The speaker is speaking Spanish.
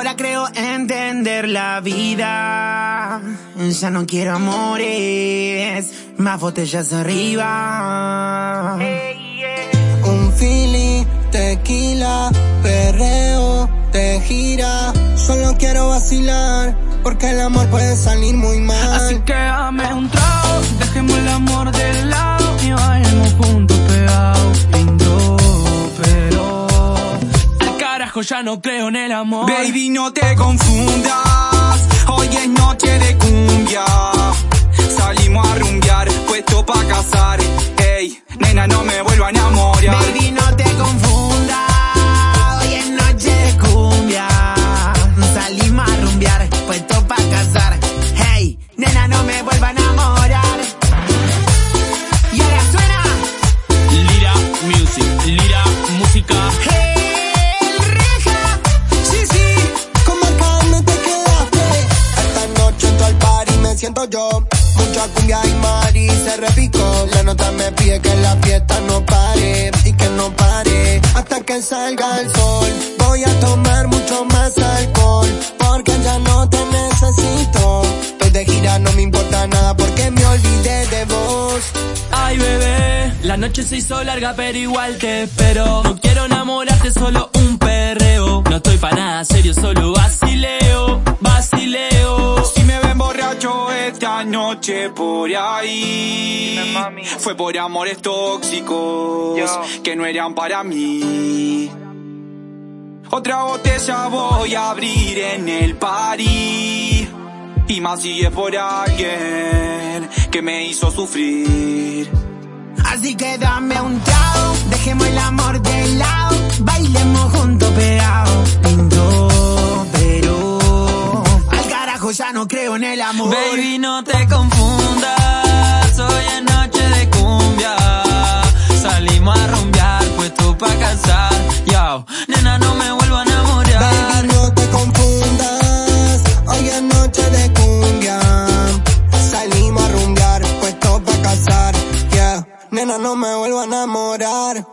Ahora creo entender la vida. Ya no quiero amores, más botellas arriba. Un fili, tequila, perreo, te gira. Solo quiero vacilar, porque el amor puede salir muy mal. Así que dame un trago, ya no creo en el amor. Baby, no te confundas, hoy es noche de cumbia. Salimos a rumbear, puesto pa' casar. Siento yo. Mucha cumbia y mari se repicó. La nota me pide que la fiesta no pare y que no pare hasta que salga el sol. Voy a tomar mucho más alcohol porque ya no te necesito. Estoy de gira, no me importa nada porque me olvidé de vos. Ay bebé, la noche se hizo larga pero igual te espero. No quiero enamorarte, solo un perreo. No estoy para nada serio, solo esta noche por ahí, fue por amores tóxicos que no eran para mí. Otra botella voy a abrir en el party. Y más si es por alguien que me hizo sufrir. Así que dame un trago, dejemos el amor de lado, bailemos juntos ya no creo en el amor. Baby, no te confundas, hoy es noche de cumbia. Salimos a rumbear, puesto pa' casar. Yo, nena, no me vuelvo a enamorar. Baby, no te confundas, hoy es noche de cumbia. Salimos a rumbear, puesto pa' casar, yeah. Nena, no me vuelvo a enamorar.